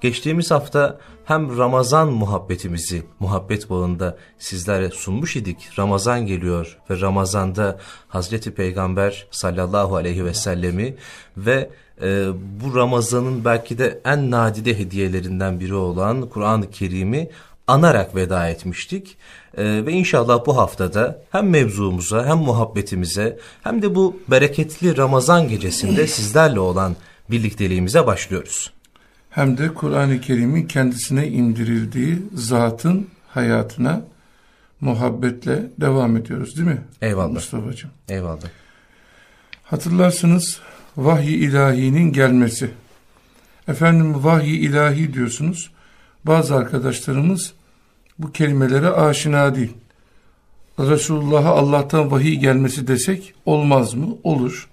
Geçtiğimiz hafta hem Ramazan muhabbetimizi muhabbet bağında sizlere sunmuş idik. Ramazan geliyor ve Ramazan'da Hazreti Peygamber sallallahu aleyhi ve sellemi ve e, bu Ramazan'ın belki de en nadide hediyelerinden biri olan Kur'an-ı Kerim'i anarak veda etmiştik. Ee, ve inşallah bu haftada hem mevzumuza hem muhabbetimize hem de bu bereketli Ramazan gecesinde sizlerle olan birlikteliğimize başlıyoruz. Hem de Kur'an-ı Kerim'in kendisine indirildiği zatın hayatına muhabbetle devam ediyoruz değil mi? Eyvallah. Mustafa'cığım. Eyvallah. Hatırlarsınız vahiy ilahinin gelmesi. Efendim vahiy ilahi diyorsunuz. Bazı arkadaşlarımız bu kelimelere aşina değil. Resulullah'a Allah'tan vahiy gelmesi desek olmaz mı? Olur.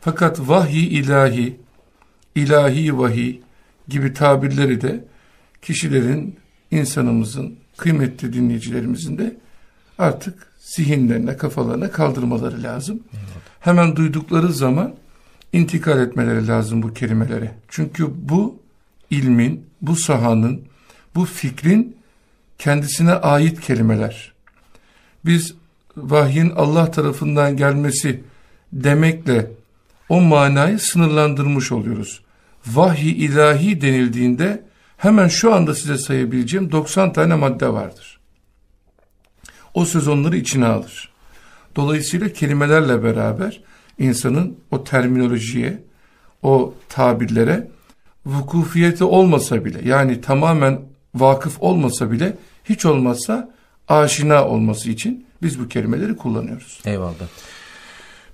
Fakat vahiy ilahi, ilahi vahiy gibi tabirleri de kişilerin, insanımızın, kıymetli dinleyicilerimizin de artık zihinlerine, kafalarına kaldırmaları lazım. Evet. Hemen duydukları zaman intikal etmeleri lazım bu kelimelere. Çünkü bu ilmin, bu sahanın, bu fikrin kendisine ait kelimeler. Biz vahyin Allah tarafından gelmesi demekle o manayı sınırlandırmış oluyoruz. Vahiy ilahi denildiğinde hemen şu anda size sayabileceğim 90 tane madde vardır. O söz onları içine alır. Dolayısıyla kelimelerle beraber insanın o terminolojiye, o tabirlere vukufiyeti olmasa bile yani tamamen vakıf olmasa bile hiç olmazsa aşina olması için biz bu kelimeleri kullanıyoruz. Eyvallah.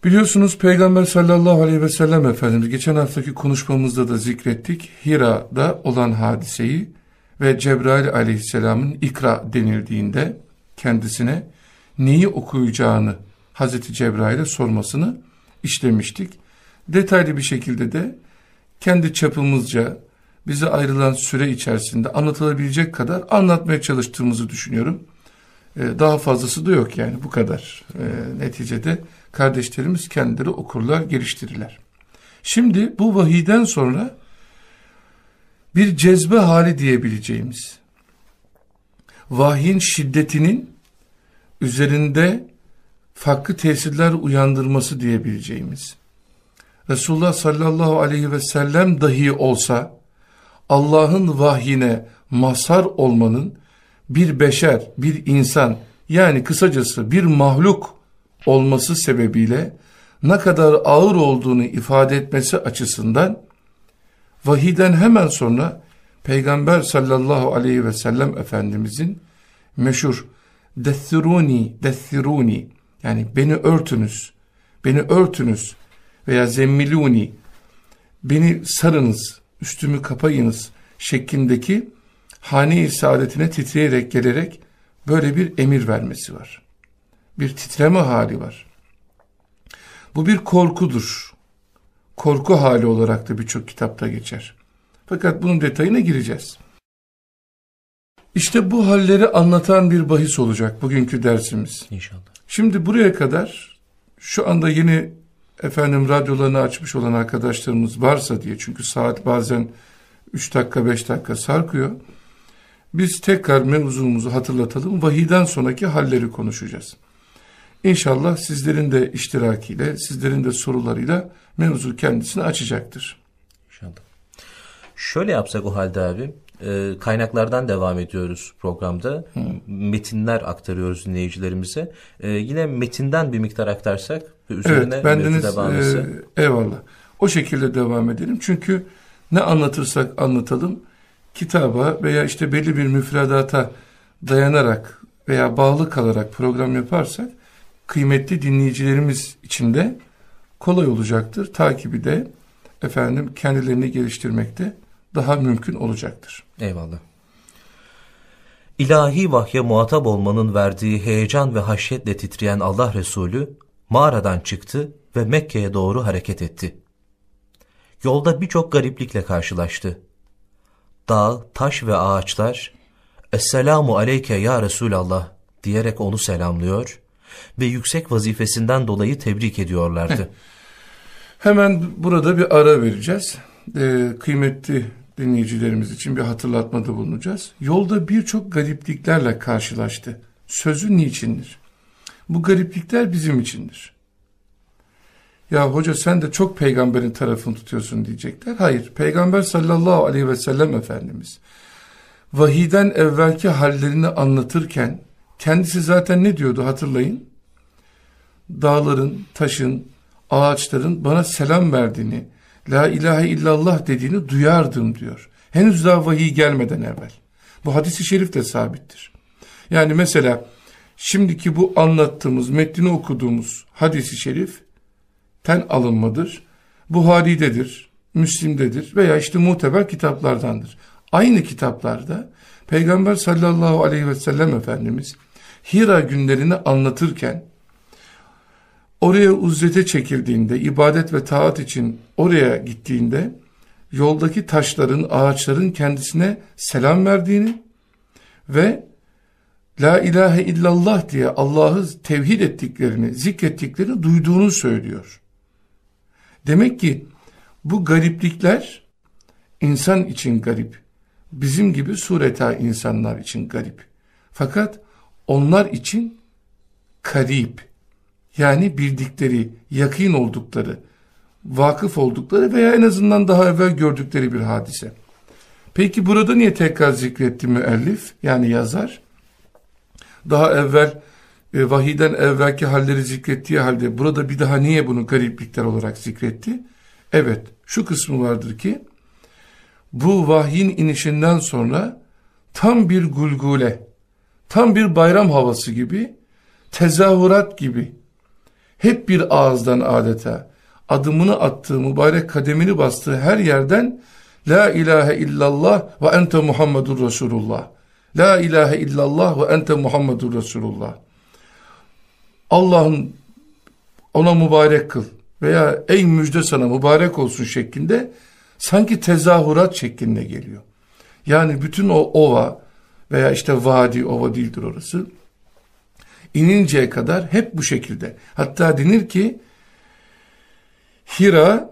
Biliyorsunuz Peygamber sallallahu aleyhi ve sellem Efendimiz geçen haftaki konuşmamızda da zikrettik. Hira'da olan hadiseyi ve Cebrail aleyhisselamın ikra denildiğinde kendisine neyi okuyacağını Hazreti Cebrail'e sormasını işlemiştik. Detaylı bir şekilde de kendi çapımızca bize ayrılan süre içerisinde anlatılabilecek kadar anlatmaya çalıştığımızı düşünüyorum. Ee, daha fazlası da yok yani bu kadar. Ee, neticede kardeşlerimiz kendileri okurlar, geliştirirler. Şimdi bu vahiden sonra bir cezbe hali diyebileceğimiz vahyin şiddetinin üzerinde farklı tesirler uyandırması diyebileceğimiz Resulullah sallallahu aleyhi ve sellem dahi olsa Allah'ın vahyine mazhar olmanın bir beşer, bir insan yani kısacası bir mahluk olması sebebiyle ne kadar ağır olduğunu ifade etmesi açısından vahiden hemen sonra Peygamber sallallahu aleyhi ve sellem Efendimizin meşhur dethiruni, dethiruni yani beni örtünüz, beni örtünüz veya zemmiluni, beni sarınız, üstümü kapayınız şeklindeki hane-i saadetine titreyerek gelerek böyle bir emir vermesi var. Bir titreme hali var. Bu bir korkudur. Korku hali olarak da birçok kitapta geçer. Fakat bunun detayına gireceğiz. İşte bu halleri anlatan bir bahis olacak bugünkü dersimiz. İnşallah. Şimdi buraya kadar şu anda yeni efendim radyolarını açmış olan arkadaşlarımız varsa diye çünkü saat bazen 3 dakika 5 dakika sarkıyor. Biz tekrar mevzumuzu hatırlatalım. Vahiden sonraki halleri konuşacağız. İnşallah sizlerin de iştirakiyle, sizlerin de sorularıyla mevzu kendisini açacaktır. İnşallah. Şöyle yapsak o halde abi, e, kaynaklardan devam ediyoruz programda. Hı. Metinler aktarıyoruz dinleyicilerimize. E, yine metinden bir miktar aktarsak ve üzerine evet, bendeniz, devam etse. E, eyvallah. O şekilde devam edelim. Çünkü ne anlatırsak anlatalım kitaba veya işte belli bir müfredata dayanarak veya bağlı kalarak program yaparsak kıymetli dinleyicilerimiz için de kolay olacaktır. Takibi de efendim kendilerini geliştirmekte daha mümkün olacaktır. Eyvallah. İlahi vahye muhatap olmanın verdiği heyecan ve haşyetle titreyen Allah Resulü mağaradan çıktı ve Mekke'ye doğru hareket etti. Yolda birçok gariplikle karşılaştı. Dağ, taş ve ağaçlar, Esselamu aleyke ya Resulallah diyerek onu selamlıyor ve yüksek vazifesinden dolayı tebrik ediyorlardı. Hemen burada bir ara vereceğiz. Ee, kıymetli dinleyicilerimiz için bir hatırlatmada bulunacağız. Yolda birçok garipliklerle karşılaştı. Sözü niçindir? Bu gariplikler bizim içindir. Ya hoca sen de çok peygamberin tarafını tutuyorsun diyecekler. Hayır, peygamber sallallahu aleyhi ve sellem Efendimiz vahiden evvelki hallerini anlatırken kendisi zaten ne diyordu hatırlayın. Dağların, taşın, ağaçların bana selam verdiğini, la ilahe illallah dediğini duyardım diyor. Henüz daha vahiy gelmeden evvel. Bu hadisi şerif de sabittir. Yani mesela şimdiki bu anlattığımız, metnini okuduğumuz hadisi şerif ten alınmadır. Buhari'dedir, Müslim'dedir veya işte muteber kitaplardandır. Aynı kitaplarda Peygamber sallallahu aleyhi ve sellem Efendimiz Hira günlerini anlatırken oraya uzzete çekildiğinde, ibadet ve taat için oraya gittiğinde yoldaki taşların, ağaçların kendisine selam verdiğini ve La ilahe illallah diye Allah'ı tevhid ettiklerini, zikrettiklerini duyduğunu söylüyor. Demek ki bu gariplikler insan için garip. Bizim gibi sureta insanlar için garip. Fakat onlar için karip. Yani bildikleri, yakın oldukları, vakıf oldukları veya en azından daha evvel gördükleri bir hadise. Peki burada niye tekrar zikretti müellif yani yazar? Daha evvel e, vahiden evvelki halleri zikrettiği halde burada bir daha niye bunu gariplikler olarak zikretti? Evet şu kısmı vardır ki bu vahyin inişinden sonra tam bir gulgule, tam bir bayram havası gibi, tezahürat gibi hep bir ağızdan adeta adımını attığı, mübarek kademini bastığı her yerden La ilahe illallah ve ente Muhammedur Resulullah. La ilahe illallah ve ente Muhammedur Resulullah. Allah'ın ona mübarek kıl veya ey müjde sana mübarek olsun şeklinde sanki tezahürat şeklinde geliyor. Yani bütün o ova veya işte vadi ova değildir orası ininceye kadar hep bu şekilde. Hatta denir ki Hira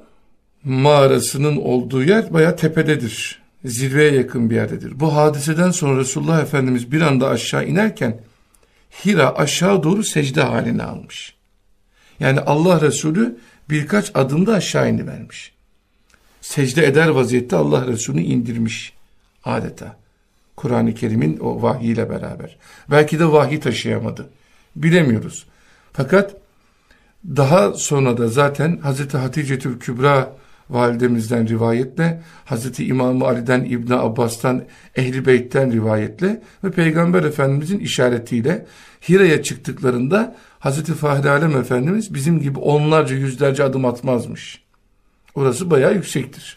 mağarasının olduğu yer baya tepededir. Zirveye yakın bir yerdedir. Bu hadiseden sonra Resulullah Efendimiz bir anda aşağı inerken Hira aşağı doğru secde haline almış. Yani Allah Resulü birkaç adımda aşağı inivermiş. Secde eder vaziyette Allah Resulü indirmiş adeta. Kur'an-ı Kerim'in o vahiyle beraber. Belki de vahiy taşıyamadı. Bilemiyoruz. Fakat daha sonra da zaten Hazreti Hatice-tül Kübra validemizden rivayetle, Hazreti İmam Ali'den, İbn Abbas'tan, Ehli Beyt'ten rivayetle ve Peygamber Efendimizin işaretiyle Hira'ya çıktıklarında Hazreti Fahri Alem Efendimiz bizim gibi onlarca yüzlerce adım atmazmış. Orası bayağı yüksektir.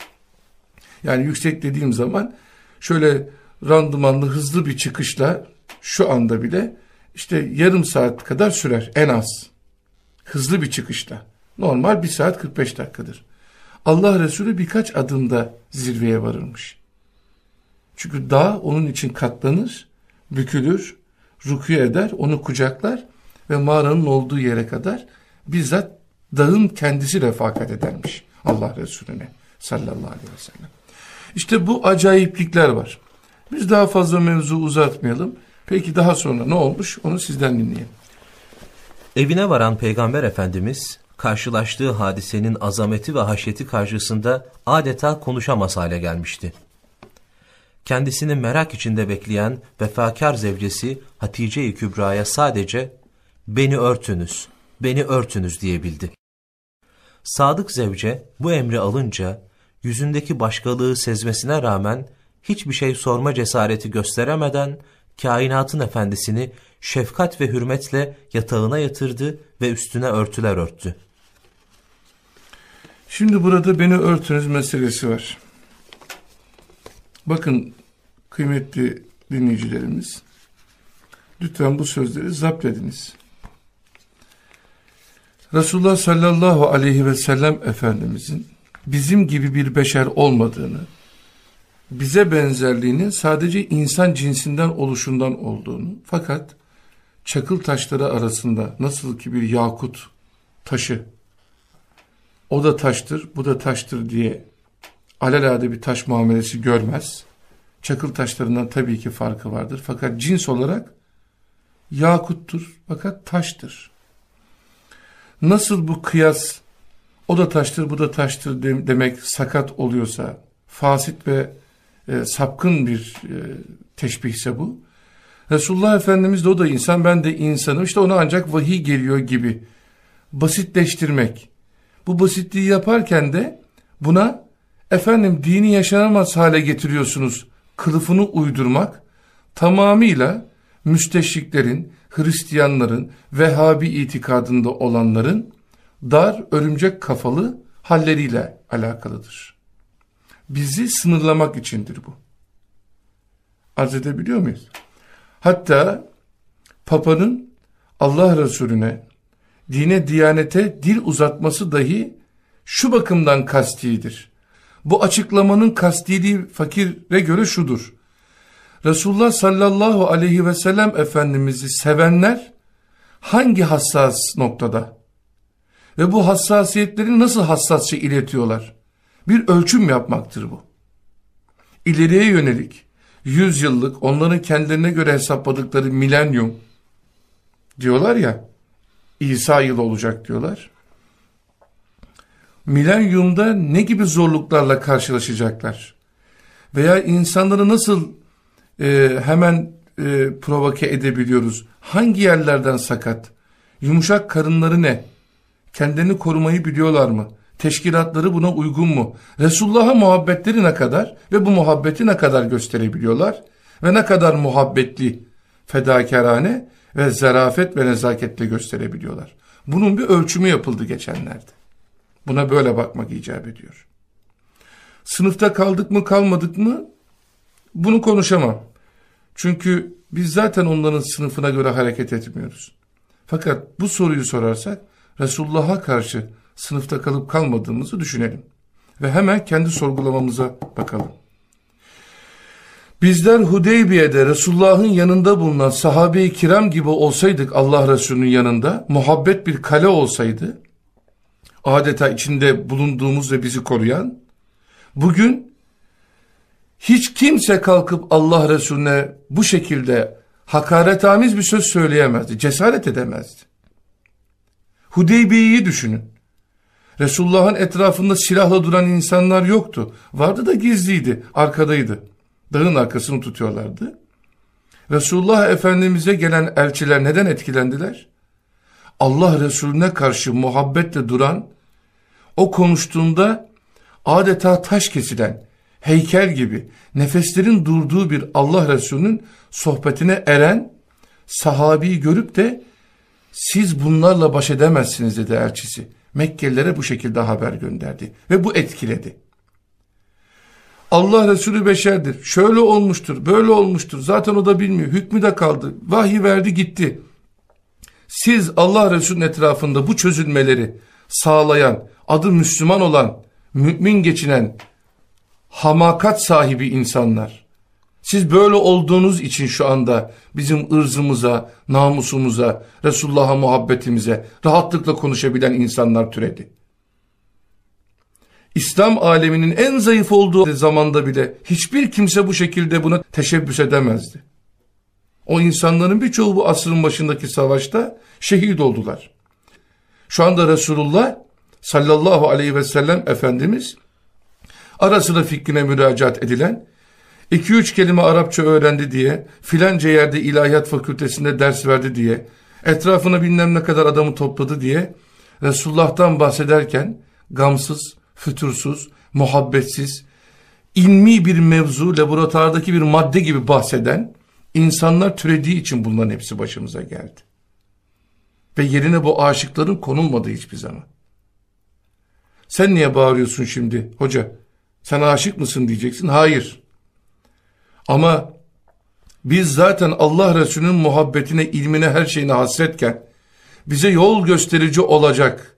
Yani yüksek dediğim zaman şöyle randımanlı hızlı bir çıkışla şu anda bile işte yarım saat kadar sürer en az. Hızlı bir çıkışla. Normal bir saat 45 dakikadır. Allah Resulü birkaç adımda zirveye varırmış. Çünkü dağ onun için katlanır, bükülür, rükû eder, onu kucaklar ve mağaranın olduğu yere kadar bizzat dağın kendisi refakat edermiş Allah Resulüne sallallahu aleyhi ve sellem. İşte bu acayiplikler var. Biz daha fazla mevzu uzatmayalım. Peki daha sonra ne olmuş onu sizden dinleyelim. Evine varan Peygamber Efendimiz karşılaştığı hadisenin azameti ve haşyeti karşısında adeta konuşamaz hale gelmişti. Kendisini merak içinde bekleyen vefakar zevcesi Hatice-i Kübra'ya sadece beni örtünüz, beni örtünüz diyebildi. Sadık zevce bu emri alınca yüzündeki başkalığı sezmesine rağmen hiçbir şey sorma cesareti gösteremeden kainatın efendisini şefkat ve hürmetle yatağına yatırdı ve üstüne örtüler örttü. Şimdi burada beni örtünüz meselesi var. Bakın kıymetli dinleyicilerimiz, lütfen bu sözleri zapt ediniz. Resulullah sallallahu aleyhi ve sellem Efendimizin bizim gibi bir beşer olmadığını, bize benzerliğinin sadece insan cinsinden oluşundan olduğunu fakat çakıl taşları arasında nasıl ki bir yakut taşı o da taştır bu da taştır diye alelade bir taş muamelesi görmez. Çakıl taşlarından tabii ki farkı vardır. Fakat cins olarak yakuttur fakat taştır. Nasıl bu kıyas o da taştır bu da taştır demek sakat oluyorsa fasit ve e, sapkın bir e, teşbihse bu. Resulullah Efendimiz de o da insan ben de insanım işte ona ancak vahiy geliyor gibi basitleştirmek. Bu basitliği yaparken de buna efendim dini yaşanamaz hale getiriyorsunuz kılıfını uydurmak tamamıyla müsteşriklerin, Hristiyanların, Vehhabi itikadında olanların dar, örümcek kafalı halleriyle alakalıdır. Bizi sınırlamak içindir bu. Arz edebiliyor muyuz? Hatta Papa'nın Allah Resulüne, dine, diyanete dil uzatması dahi şu bakımdan kastidir. Bu açıklamanın kastiliği fakire göre şudur. Resulullah sallallahu aleyhi ve sellem Efendimiz'i sevenler hangi hassas noktada ve bu hassasiyetleri nasıl hassasça iletiyorlar? Bir ölçüm yapmaktır bu. İleriye yönelik, yüz yıllık, onların kendilerine göre hesapladıkları milenyum diyorlar ya, İsa yılı olacak diyorlar. Milenyumda ne gibi zorluklarla karşılaşacaklar? Veya insanları nasıl e, hemen e, provoke edebiliyoruz? Hangi yerlerden sakat? Yumuşak karınları ne? Kendini korumayı biliyorlar mı? Teşkilatları buna uygun mu? Resulullah'a muhabbetleri ne kadar ve bu muhabbeti ne kadar gösterebiliyorlar? Ve ne kadar muhabbetli, fedakarane ve zarafet ve nezaketle gösterebiliyorlar? Bunun bir ölçümü yapıldı geçenlerde. Buna böyle bakmak icap ediyor. Sınıfta kaldık mı kalmadık mı bunu konuşamam. Çünkü biz zaten onların sınıfına göre hareket etmiyoruz. Fakat bu soruyu sorarsak Resulullah'a karşı sınıfta kalıp kalmadığımızı düşünelim. Ve hemen kendi sorgulamamıza bakalım. Bizler Hudeybiye'de Resulullah'ın yanında bulunan sahabe-i kiram gibi olsaydık Allah Resulü'nün yanında, muhabbet bir kale olsaydı, adeta içinde bulunduğumuz ve bizi koruyan, bugün hiç kimse kalkıp Allah Resulüne bu şekilde hakaretamiz bir söz söyleyemezdi, cesaret edemezdi. Hudeybiye'yi düşünün. Resulullah'ın etrafında silahla duran insanlar yoktu. Vardı da gizliydi, arkadaydı. Dağın arkasını tutuyorlardı. Resulullah Efendimiz'e gelen elçiler neden etkilendiler? Allah Resulüne karşı muhabbetle duran, o konuştuğunda adeta taş kesilen, heykel gibi nefeslerin durduğu bir Allah Resulü'nün sohbetine eren sahabiyi görüp de siz bunlarla baş edemezsiniz dedi elçisi. Mekkelilere bu şekilde haber gönderdi ve bu etkiledi. Allah Resulü beşerdir. Şöyle olmuştur, böyle olmuştur. Zaten o da bilmiyor. Hükmü de kaldı. Vahiy verdi gitti. Siz Allah Resulü'nün etrafında bu çözülmeleri sağlayan, adı Müslüman olan, mümin geçinen, hamakat sahibi insanlar. Siz böyle olduğunuz için şu anda bizim ırzımıza, namusumuza, Resulullah'a muhabbetimize rahatlıkla konuşabilen insanlar türedi. İslam aleminin en zayıf olduğu zamanda bile hiçbir kimse bu şekilde buna teşebbüs edemezdi. O insanların birçoğu bu asrın başındaki savaşta şehit oldular. Şu anda Resulullah sallallahu aleyhi ve sellem Efendimiz ara sıra fikrine müracaat edilen 2-3 kelime Arapça öğrendi diye filanca yerde ilahiyat fakültesinde ders verdi diye etrafına bilmem ne kadar adamı topladı diye Resulullah'tan bahsederken gamsız, fütursuz, muhabbetsiz, ilmi bir mevzu, laboratuvardaki bir madde gibi bahseden insanlar türediği için bunların hepsi başımıza geldi. Ve yerine bu aşıkların konulmadı hiçbir zaman. Sen niye bağırıyorsun şimdi hoca? Sen aşık mısın diyeceksin. Hayır. Ama biz zaten Allah Resulü'nün muhabbetine, ilmine, her şeyine hasretken bize yol gösterici olacak,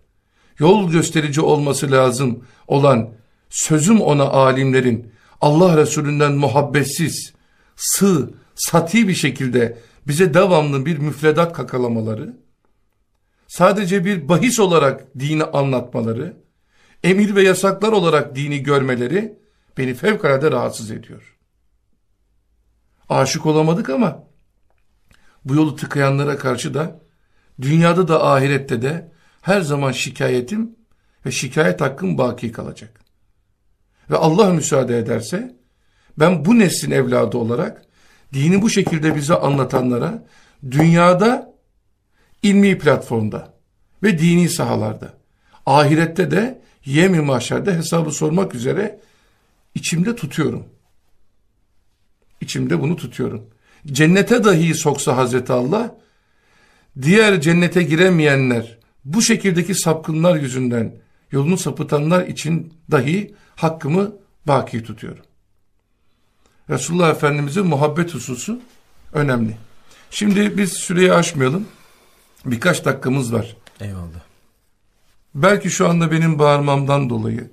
yol gösterici olması lazım olan sözüm ona alimlerin Allah Resulü'nden muhabbetsiz, sığ, sati bir şekilde bize devamlı bir müfredat kakalamaları, sadece bir bahis olarak dini anlatmaları, emir ve yasaklar olarak dini görmeleri beni fevkalade rahatsız ediyor. Aşık olamadık ama bu yolu tıkayanlara karşı da dünyada da ahirette de her zaman şikayetim ve şikayet hakkım baki kalacak. Ve Allah müsaade ederse ben bu neslin evladı olarak dini bu şekilde bize anlatanlara dünyada ilmi platformda ve dini sahalarda ahirette de yemi mahşerde hesabı sormak üzere içimde tutuyorum. İçimde bunu tutuyorum. Cennete dahi soksa Hazreti Allah diğer cennete giremeyenler bu şekildeki sapkınlar yüzünden yolunu sapıtanlar için dahi hakkımı baki tutuyorum. Resulullah Efendimiz'in muhabbet hususu önemli. Şimdi biz süreyi aşmayalım. Birkaç dakikamız var. Eyvallah. Belki şu anda benim bağırmamdan dolayı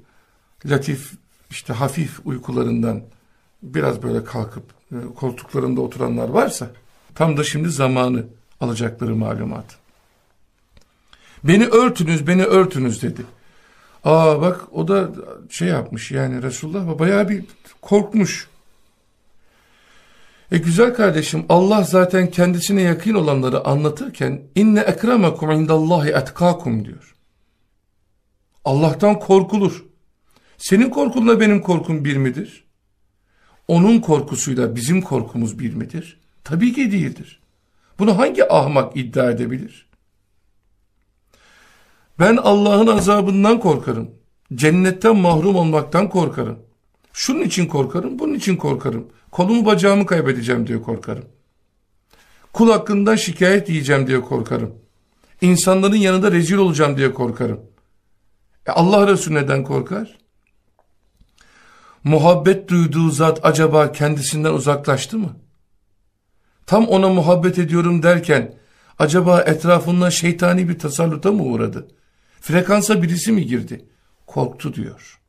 latif işte hafif uykularından biraz böyle kalkıp e, koltuklarında oturanlar varsa tam da şimdi zamanı alacakları malumat. Beni örtünüz, beni örtünüz dedi. Aa bak o da şey yapmış yani Resulullah bayağı bir korkmuş. E güzel kardeşim Allah zaten kendisine yakın olanları anlatırken inne ekremakum indallahi etkakum diyor. Allah'tan korkulur. Senin korkunla benim korkum bir midir? Onun korkusuyla bizim korkumuz bir midir? Tabii ki değildir. Bunu hangi ahmak iddia edebilir? Ben Allah'ın azabından korkarım. Cennetten mahrum olmaktan korkarım. Şunun için korkarım, bunun için korkarım. Kolumu bacağımı kaybedeceğim diye korkarım. Kul hakkından şikayet yiyeceğim diye korkarım. İnsanların yanında rezil olacağım diye korkarım. E Allah Resulü neden korkar? Muhabbet duyduğu zat acaba kendisinden uzaklaştı mı? Tam ona muhabbet ediyorum derken acaba etrafından şeytani bir tasalluta mı uğradı? Frekansa birisi mi girdi? Korktu diyor.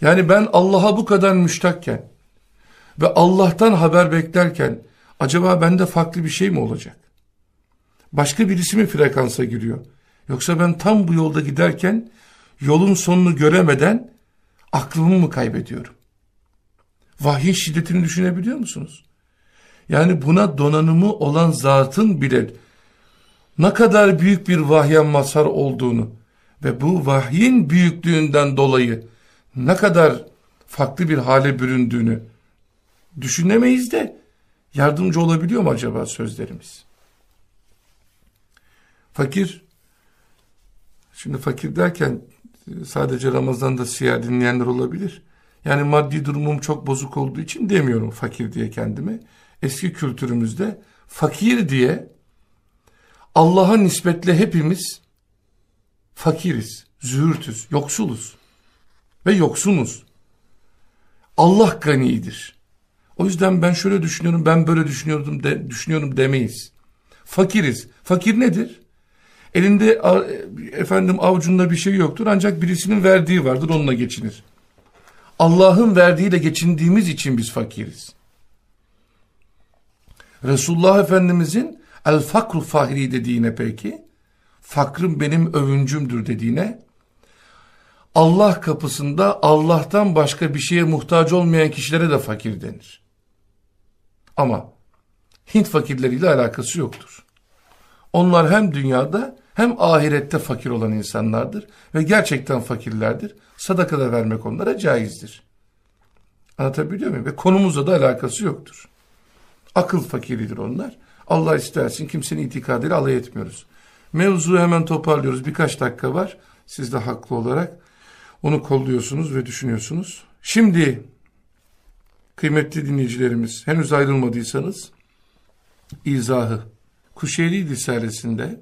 Yani ben Allah'a bu kadar müştakken ve Allah'tan haber beklerken acaba bende farklı bir şey mi olacak? Başka birisi mi frekansa giriyor? Yoksa ben tam bu yolda giderken yolun sonunu göremeden aklımı mı kaybediyorum? Vahyin şiddetini düşünebiliyor musunuz? Yani buna donanımı olan zatın bile ne kadar büyük bir vahye mazhar olduğunu ve bu vahyin büyüklüğünden dolayı ne kadar farklı bir hale büründüğünü düşünemeyiz de yardımcı olabiliyor mu acaba sözlerimiz? Fakir, şimdi fakir derken sadece Ramazan'da siyah dinleyenler olabilir. Yani maddi durumum çok bozuk olduğu için demiyorum fakir diye kendime. Eski kültürümüzde fakir diye Allah'a nispetle hepimiz fakiriz, züğürtüz, yoksuluz ve yoksunuz. Allah ganidir. O yüzden ben şöyle düşünüyorum, ben böyle düşünüyordum de, düşünüyorum demeyiz. Fakiriz. Fakir nedir? Elinde efendim avucunda bir şey yoktur ancak birisinin verdiği vardır onunla geçinir. Allah'ın verdiğiyle geçindiğimiz için biz fakiriz. Resulullah Efendimizin el fakru fahri dediğine peki, fakrım benim övüncümdür dediğine, Allah kapısında Allah'tan başka bir şeye muhtaç olmayan kişilere de fakir denir. Ama Hint fakirleriyle alakası yoktur. Onlar hem dünyada hem ahirette fakir olan insanlardır ve gerçekten fakirlerdir. Sadaka da vermek onlara caizdir. Anlatabiliyor muyum? Ve konumuzla da alakası yoktur. Akıl fakiridir onlar. Allah istersin kimsenin itikadıyla alay etmiyoruz. Mevzuyu hemen toparlıyoruz. Birkaç dakika var. Siz de haklı olarak onu kolluyorsunuz ve düşünüyorsunuz. Şimdi kıymetli dinleyicilerimiz henüz ayrılmadıysanız izahı Kuşeyri Risalesinde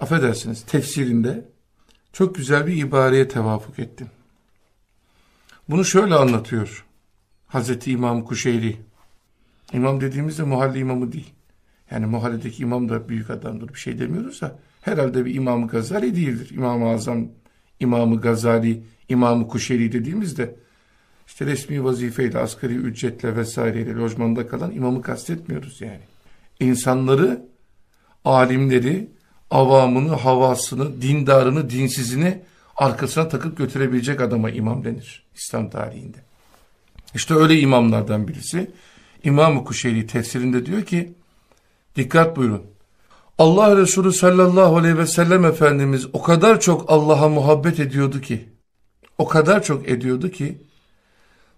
affedersiniz tefsirinde çok güzel bir ibareye tevafuk ettim. Bunu şöyle anlatıyor Hazreti İmam Kuşeyri. İmam dediğimizde muhalli imamı değil. Yani muhalledeki imam da büyük adamdır bir şey demiyoruz da herhalde bir İmam-ı Gazali değildir. İmam-ı Azam, İmam-ı Gazali, İmam-ı Kuşeyri dediğimizde işte resmi vazifeyle, asgari ücretle vesaireyle lojmanda kalan imamı kastetmiyoruz yani. İnsanları, alimleri, avamını, havasını, dindarını, dinsizini arkasına takıp götürebilecek adama imam denir İslam tarihinde. İşte öyle imamlardan birisi İmam-ı Kuşeyri tefsirinde diyor ki dikkat buyurun. Allah Resulü sallallahu aleyhi ve sellem Efendimiz o kadar çok Allah'a muhabbet ediyordu ki o kadar çok ediyordu ki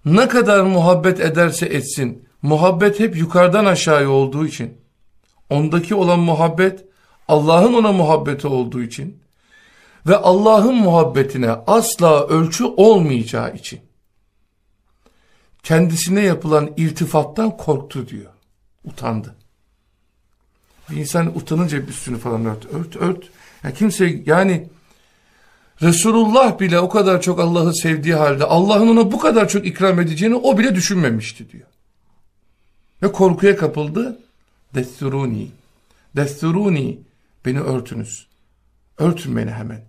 ne kadar muhabbet ederse etsin muhabbet hep yukarıdan aşağıya olduğu için ondaki olan muhabbet Allah'ın ona muhabbeti olduğu için ve Allah'ın muhabbetine asla ölçü olmayacağı için kendisine yapılan iltifattan korktu diyor. Utandı. Bir insan utanınca üstünü falan ört, ört, ört. Yani kimse yani Resulullah bile o kadar çok Allah'ı sevdiği halde Allah'ın ona bu kadar çok ikram edeceğini o bile düşünmemişti diyor. Ve korkuya kapıldı. Desturuni. Desturuni. Beni örtünüz. Örtün beni hemen.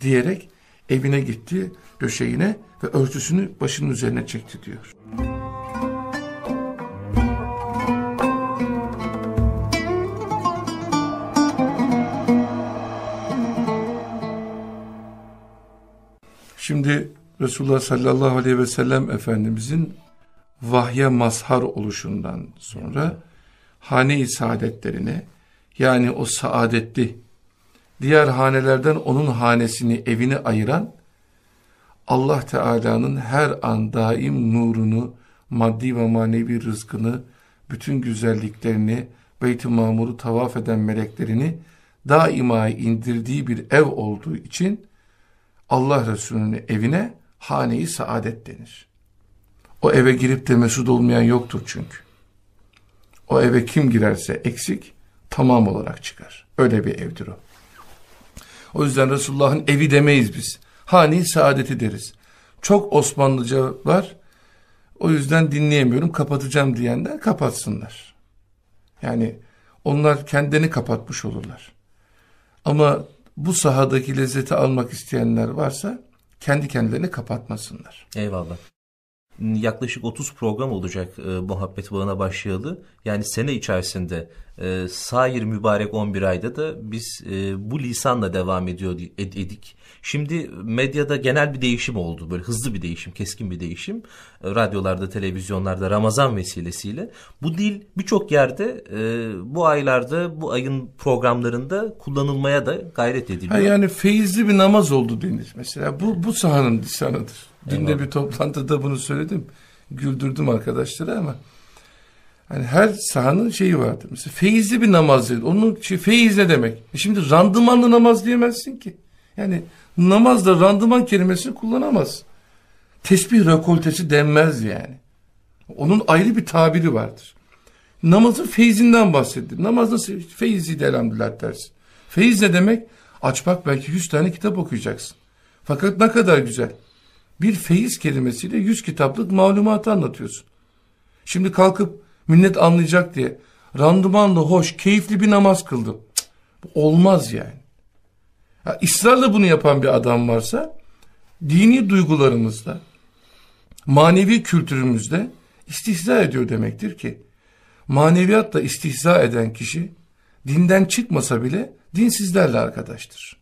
Diyerek evine gitti döşeğine ve örtüsünü başının üzerine çekti diyor. Şimdi Resulullah sallallahu aleyhi ve sellem Efendimizin vahye mazhar oluşundan sonra hane-i saadetlerine yani o saadetli diğer hanelerden onun hanesini evini ayıran Allah Teala'nın her an daim nurunu, maddi ve manevi rızkını, bütün güzelliklerini, Beyt-i Mamur'u tavaf eden meleklerini daima indirdiği bir ev olduğu için Allah Resulü'nün evine hane-i saadet denir. O eve girip de mesut olmayan yoktur çünkü. O eve kim girerse eksik tamam olarak çıkar. Öyle bir evdir o. O yüzden Resulullah'ın evi demeyiz biz. Hani saadeti deriz. Çok Osmanlıca var. O yüzden dinleyemiyorum kapatacağım diyenler kapatsınlar. Yani onlar kendini kapatmış olurlar. Ama bu sahadaki lezzeti almak isteyenler varsa kendi kendilerini kapatmasınlar. Eyvallah yaklaşık 30 program olacak e, muhabbet bağına başlayalı. Yani sene içerisinde e, sair mübarek 11 ayda da biz e, bu lisanla devam ediyor ed edik. Şimdi medyada genel bir değişim oldu. Böyle hızlı bir değişim, keskin bir değişim. E, radyolarda, televizyonlarda Ramazan vesilesiyle. Bu dil birçok yerde e, bu aylarda, bu ayın programlarında kullanılmaya da gayret ediliyor. Ha yani feyizli bir namaz oldu denir. Mesela bu, bu sahanın lisanıdır. Dün de bir toplantıda bunu söyledim. Güldürdüm arkadaşları ama hani her sahanın şeyi vardır. Mesela feyizli bir namaz dedi. Onun şey, feyiz ne demek? E şimdi randımanlı namaz diyemezsin ki. Yani namazda randıman kelimesini kullanamaz. Tesbih rekoltesi denmez yani. Onun ayrı bir tabiri vardır. Namazın feyzinden bahsedir. Namaz nasıl feyizliydi elhamdülillah dersin. Feyiz ne demek? Aç bak belki yüz tane kitap okuyacaksın. Fakat ne kadar güzel bir feyiz kelimesiyle yüz kitaplık malumatı anlatıyorsun. Şimdi kalkıp millet anlayacak diye randımanlı, hoş, keyifli bir namaz kıldım. Cık, olmaz yani. Ya, ısrarla bunu yapan bir adam varsa dini duygularımızda, manevi kültürümüzde istihza ediyor demektir ki maneviyatla istihza eden kişi dinden çıkmasa bile dinsizlerle arkadaştır.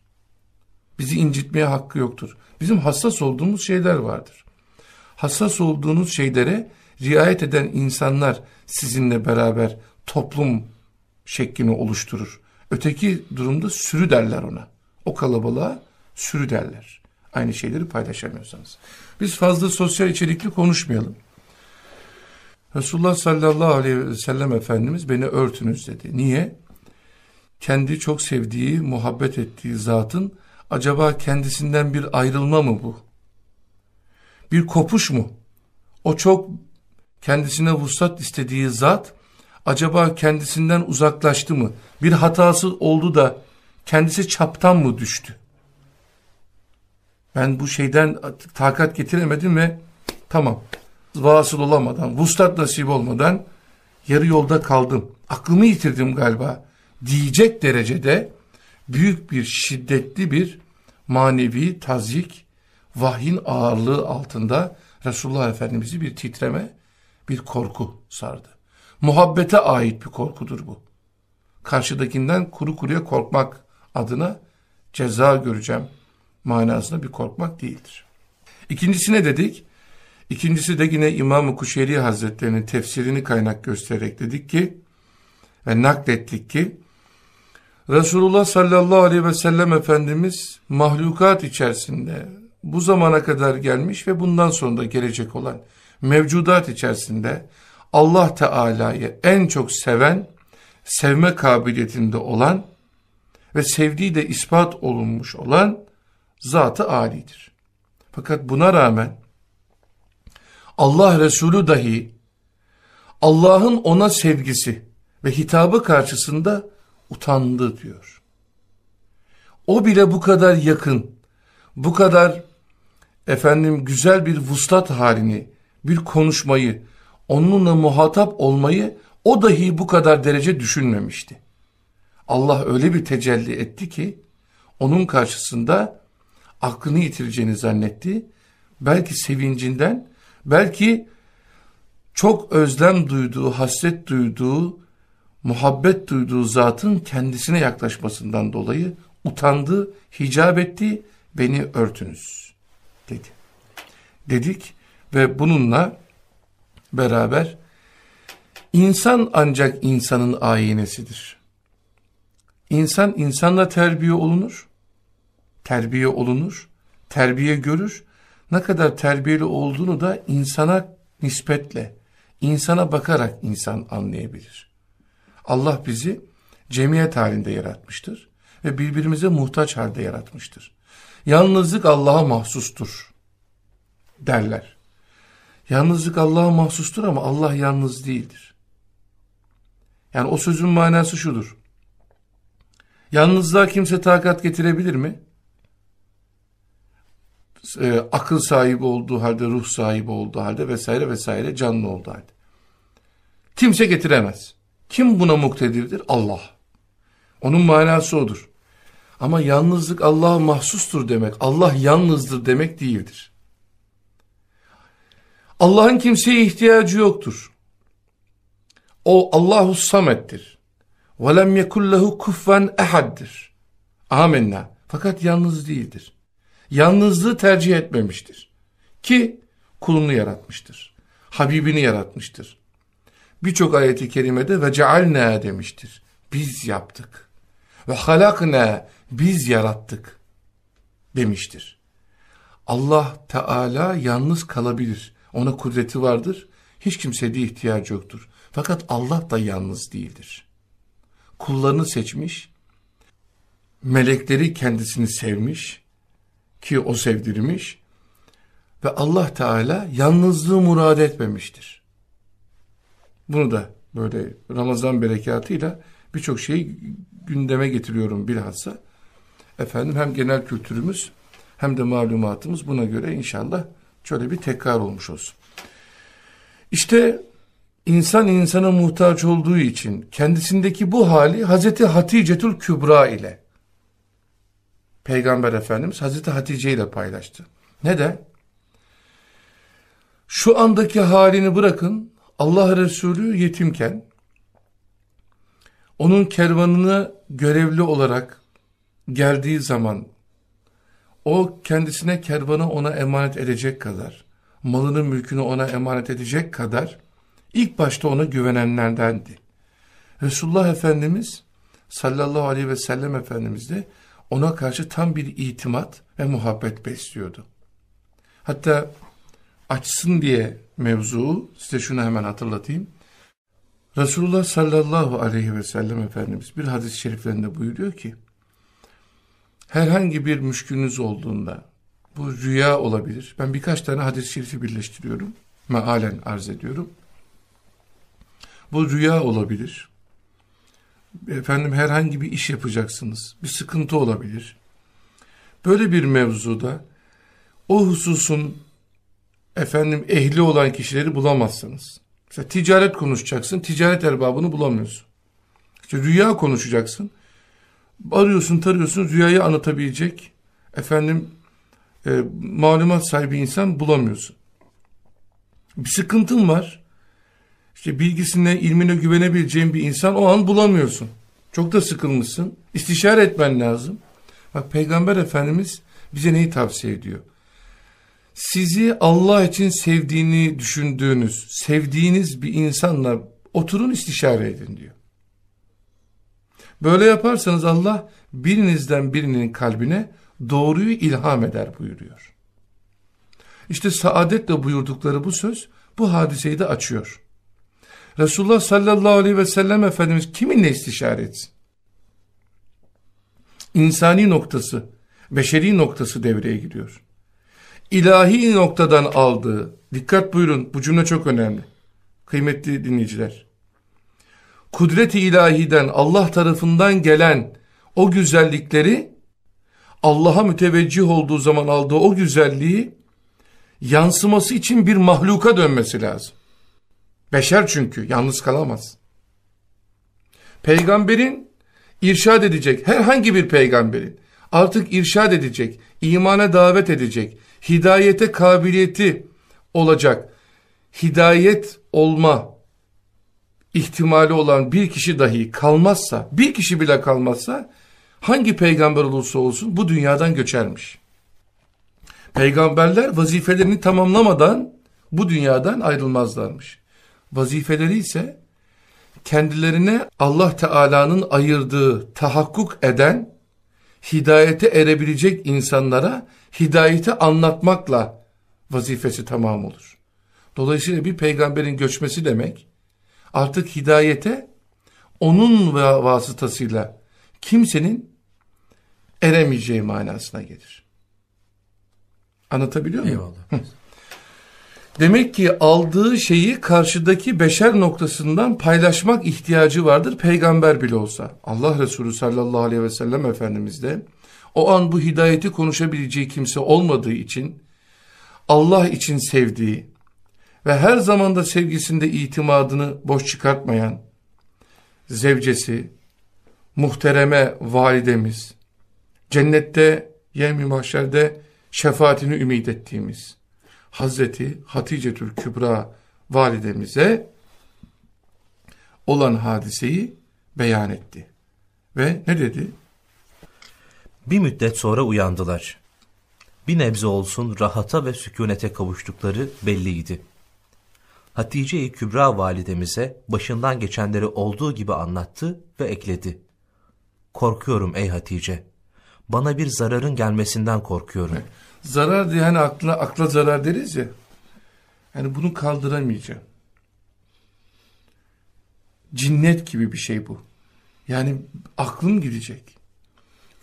Bizi incitmeye hakkı yoktur. Bizim hassas olduğumuz şeyler vardır. Hassas olduğunuz şeylere riayet eden insanlar sizinle beraber toplum şeklini oluşturur. Öteki durumda sürü derler ona. O kalabalığa sürü derler. Aynı şeyleri paylaşamıyorsanız. Biz fazla sosyal içerikli konuşmayalım. Resulullah sallallahu aleyhi ve sellem Efendimiz beni örtünüz dedi. Niye? Kendi çok sevdiği, muhabbet ettiği zatın Acaba kendisinden bir ayrılma mı bu? Bir kopuş mu? O çok kendisine vuslat istediği zat acaba kendisinden uzaklaştı mı? Bir hatası oldu da kendisi çaptan mı düştü? Ben bu şeyden takat getiremedim ve tamam vasıl olamadan, vuslat nasip olmadan yarı yolda kaldım. Aklımı yitirdim galiba diyecek derecede büyük bir şiddetli bir manevi tazyik, vahyin ağırlığı altında Resulullah Efendimiz'i bir titreme, bir korku sardı. Muhabbete ait bir korkudur bu. Karşıdakinden kuru kuruya korkmak adına ceza göreceğim, manasında bir korkmak değildir. İkincisi ne dedik? İkincisi de yine İmam-ı Kuşeyri Hazretleri'nin tefsirini kaynak göstererek dedik ki ve naklettik ki Resulullah sallallahu aleyhi ve sellem Efendimiz mahlukat içerisinde bu zamana kadar gelmiş ve bundan sonra da gelecek olan mevcudat içerisinde Allah Teala'yı en çok seven, sevme kabiliyetinde olan ve sevdiği de ispat olunmuş olan zatı alidir. Fakat buna rağmen Allah Resulü dahi Allah'ın ona sevgisi ve hitabı karşısında utandı diyor. O bile bu kadar yakın, bu kadar efendim güzel bir vuslat halini, bir konuşmayı, onunla muhatap olmayı o dahi bu kadar derece düşünmemişti. Allah öyle bir tecelli etti ki onun karşısında aklını yitireceğini zannetti. Belki sevincinden, belki çok özlem duyduğu, hasret duyduğu, muhabbet duyduğu zatın kendisine yaklaşmasından dolayı utandı, hicap etti, beni örtünüz dedi. Dedik ve bununla beraber insan ancak insanın ayinesidir. İnsan insanla terbiye olunur, terbiye olunur, terbiye görür. Ne kadar terbiyeli olduğunu da insana nispetle, insana bakarak insan anlayabilir. Allah bizi cemiyet halinde yaratmıştır ve birbirimize muhtaç halde yaratmıştır. Yalnızlık Allah'a mahsustur derler. Yalnızlık Allah'a mahsustur ama Allah yalnız değildir. Yani o sözün manası şudur. Yalnızlığa kimse takat getirebilir mi? e, akıl sahibi olduğu halde, ruh sahibi olduğu halde vesaire vesaire canlı olduğu halde. Kimse getiremez. Kim buna muktedirdir? Allah. Onun manası odur. Ama yalnızlık Allah'a mahsustur demek, Allah yalnızdır demek değildir. Allah'ın kimseye ihtiyacı yoktur. O Allahu Samet'tir. وَلَمْ يَكُلْ لَهُ كُفَّنْ اَحَد'dir. Amenna. Fakat yalnız değildir yalnızlığı tercih etmemiştir. Ki kulunu yaratmıştır. Habibini yaratmıştır. Birçok ayeti kerimede ve cealna demiştir. Biz yaptık. Ve halakna biz yarattık demiştir. Allah Teala yalnız kalabilir. Ona kudreti vardır. Hiç kimseye de ihtiyacı yoktur. Fakat Allah da yalnız değildir. Kullarını seçmiş, melekleri kendisini sevmiş, ki o sevdirmiş ve Allah Teala yalnızlığı murad etmemiştir. Bunu da böyle Ramazan berekatıyla birçok şeyi gündeme getiriyorum bilhassa. Efendim hem genel kültürümüz hem de malumatımız buna göre inşallah şöyle bir tekrar olmuş olsun. İşte insan insana muhtaç olduğu için kendisindeki bu hali Hazreti Haticetül Kübra ile Peygamber Efendimiz Hazreti Hatice ile paylaştı. Neden? Şu andaki halini bırakın Allah Resulü yetimken onun kervanını görevli olarak geldiği zaman o kendisine kervanı ona emanet edecek kadar malını mülkünü ona emanet edecek kadar ilk başta ona güvenenlerdendi. Resulullah Efendimiz sallallahu aleyhi ve sellem Efendimiz de ona karşı tam bir itimat ve muhabbet besliyordu. Hatta açsın diye mevzuu size şunu hemen hatırlatayım. Resulullah sallallahu aleyhi ve sellem Efendimiz bir hadis-i şeriflerinde buyuruyor ki herhangi bir müşkünüz olduğunda bu rüya olabilir. Ben birkaç tane hadis-i şerifi birleştiriyorum. Mealen arz ediyorum. Bu rüya olabilir efendim herhangi bir iş yapacaksınız. Bir sıkıntı olabilir. Böyle bir mevzuda o hususun efendim ehli olan kişileri bulamazsınız. Mesela ticaret konuşacaksın, ticaret erbabını bulamıyorsun. İşte rüya konuşacaksın. Arıyorsun, tarıyorsun, rüyayı anlatabilecek efendim e, malumat sahibi insan bulamıyorsun. Bir sıkıntın var işte bilgisine, ilmine güvenebileceğin bir insan o an bulamıyorsun. Çok da sıkılmışsın. İstişare etmen lazım. Bak Peygamber Efendimiz bize neyi tavsiye ediyor? Sizi Allah için sevdiğini düşündüğünüz, sevdiğiniz bir insanla oturun istişare edin diyor. Böyle yaparsanız Allah birinizden birinin kalbine doğruyu ilham eder buyuruyor. İşte saadetle buyurdukları bu söz bu hadiseyi de açıyor. Resulullah sallallahu aleyhi ve sellem Efendimiz kiminle istişare etsin? İnsani noktası, beşeri noktası devreye giriyor. İlahi noktadan aldığı, dikkat buyurun bu cümle çok önemli. Kıymetli dinleyiciler. Kudret-i ilahiden Allah tarafından gelen o güzellikleri Allah'a müteveccih olduğu zaman aldığı o güzelliği yansıması için bir mahluka dönmesi lazım. Beşer çünkü yalnız kalamaz. Peygamberin irşad edecek herhangi bir peygamberin artık irşad edecek, imana davet edecek, hidayete kabiliyeti olacak, hidayet olma ihtimali olan bir kişi dahi kalmazsa, bir kişi bile kalmazsa hangi peygamber olursa olsun bu dünyadan göçermiş. Peygamberler vazifelerini tamamlamadan bu dünyadan ayrılmazlarmış. Vazifeleri ise kendilerine Allah Teala'nın ayırdığı, tahakkuk eden, hidayete erebilecek insanlara hidayeti anlatmakla vazifesi tamam olur. Dolayısıyla bir peygamberin göçmesi demek, artık hidayete onun vasıtasıyla kimsenin eremeyeceği manasına gelir. Anlatabiliyor muyum? Eyvallah. Demek ki aldığı şeyi karşıdaki beşer noktasından paylaşmak ihtiyacı vardır peygamber bile olsa. Allah Resulü sallallahu aleyhi ve sellem Efendimiz de o an bu hidayeti konuşabileceği kimse olmadığı için Allah için sevdiği ve her zamanda sevgisinde itimadını boş çıkartmayan zevcesi, muhtereme validemiz, cennette, yevmi mahşerde şefaatini ümit ettiğimiz Hazreti Hatice-tül Kübra validemize olan hadiseyi beyan etti. Ve ne dedi? Bir müddet sonra uyandılar. Bir nebze olsun rahata ve sükunete kavuştukları belliydi. Hatice-i Kübra validemize başından geçenleri olduğu gibi anlattı ve ekledi. Korkuyorum ey Hatice. Bana bir zararın gelmesinden korkuyorum. Zarar diye hani akla, akla zarar deriz ya. Yani bunu kaldıramayacağım. Cinnet gibi bir şey bu. Yani aklım gidecek.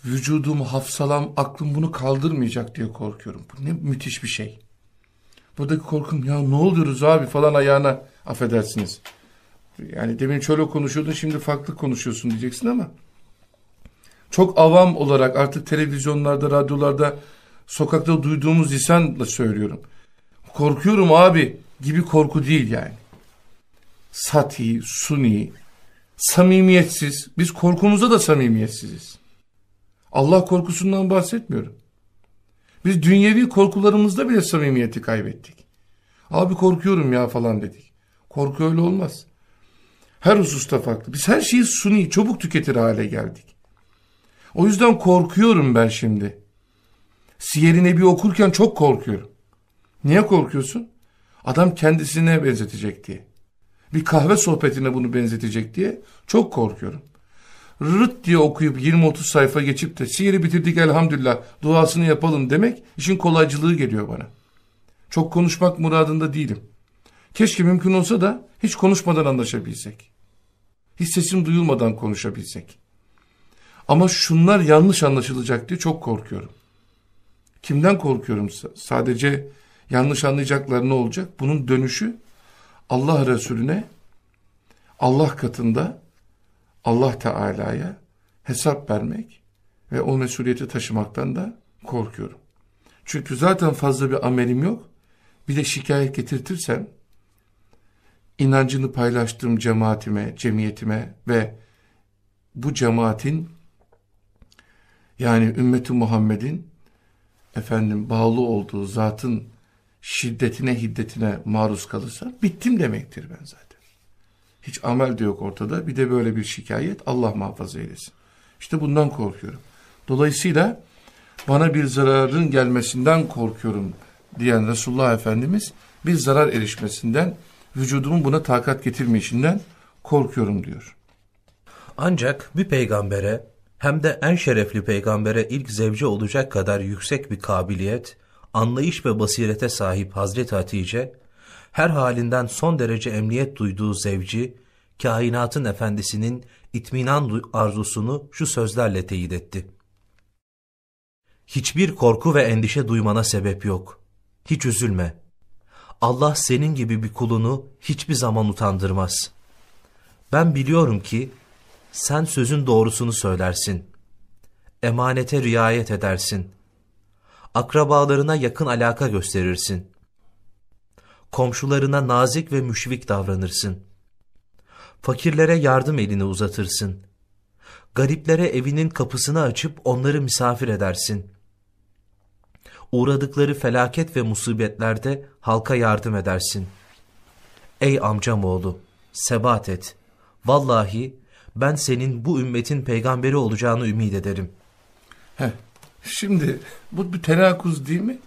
Vücudum, hafsalam, aklım bunu kaldırmayacak diye korkuyorum. Bu ne müthiş bir şey. Buradaki korkum ya ne oluyoruz abi falan ayağına affedersiniz. Yani demin şöyle konuşuyordun şimdi farklı konuşuyorsun diyeceksin ama çok avam olarak artık televizyonlarda, radyolarda, sokakta duyduğumuz lisanla söylüyorum. Korkuyorum abi gibi korku değil yani. Sati, suni, samimiyetsiz. Biz korkumuzda da samimiyetsiziz. Allah korkusundan bahsetmiyorum. Biz dünyevi korkularımızda bile samimiyeti kaybettik. Abi korkuyorum ya falan dedik. Korku öyle olmaz. Her hususta farklı. Biz her şeyi suni, çabuk tüketir hale geldik. O yüzden korkuyorum ben şimdi. Siyer-i Nebi okurken çok korkuyorum. Niye korkuyorsun? Adam kendisine benzetecek diye. Bir kahve sohbetine bunu benzetecek diye çok korkuyorum. Rıt diye okuyup 20-30 sayfa geçip de siyeri bitirdik elhamdülillah duasını yapalım demek işin kolaycılığı geliyor bana. Çok konuşmak muradında değilim. Keşke mümkün olsa da hiç konuşmadan anlaşabilsek. Hiç sesim duyulmadan konuşabilsek. Ama şunlar yanlış anlaşılacak diye çok korkuyorum. Kimden korkuyorum? Sadece yanlış anlayacaklar ne olacak? Bunun dönüşü Allah Resulüne Allah katında Allah Teala'ya hesap vermek ve o mesuliyeti taşımaktan da korkuyorum. Çünkü zaten fazla bir amelim yok. Bir de şikayet getirtirsem inancını paylaştığım cemaatime, cemiyetime ve bu cemaatin yani ümmeti Muhammed'in efendim bağlı olduğu zatın şiddetine hiddetine maruz kalırsa bittim demektir ben zaten. Hiç amel de yok ortada. Bir de böyle bir şikayet Allah muhafaza eylesin. İşte bundan korkuyorum. Dolayısıyla bana bir zararın gelmesinden korkuyorum diyen Resulullah Efendimiz bir zarar erişmesinden, vücudumun buna takat getirmeyişinden korkuyorum diyor. Ancak bir peygambere hem de en şerefli peygambere ilk zevce olacak kadar yüksek bir kabiliyet, anlayış ve basirete sahip Hazreti Hatice, her halinden son derece emniyet duyduğu zevci, kainatın efendisinin itminan arzusunu şu sözlerle teyit etti. Hiçbir korku ve endişe duymana sebep yok. Hiç üzülme. Allah senin gibi bir kulunu hiçbir zaman utandırmaz. Ben biliyorum ki sen sözün doğrusunu söylersin. Emanete riayet edersin. Akrabalarına yakın alaka gösterirsin. Komşularına nazik ve müşvik davranırsın. Fakirlere yardım elini uzatırsın. Gariplere evinin kapısını açıp onları misafir edersin. Uğradıkları felaket ve musibetlerde halka yardım edersin. Ey amcam oğlu, sebat et. Vallahi ben senin bu ümmetin peygamberi olacağını ümit ederim. Heh, şimdi bu bir tenakuz değil mi?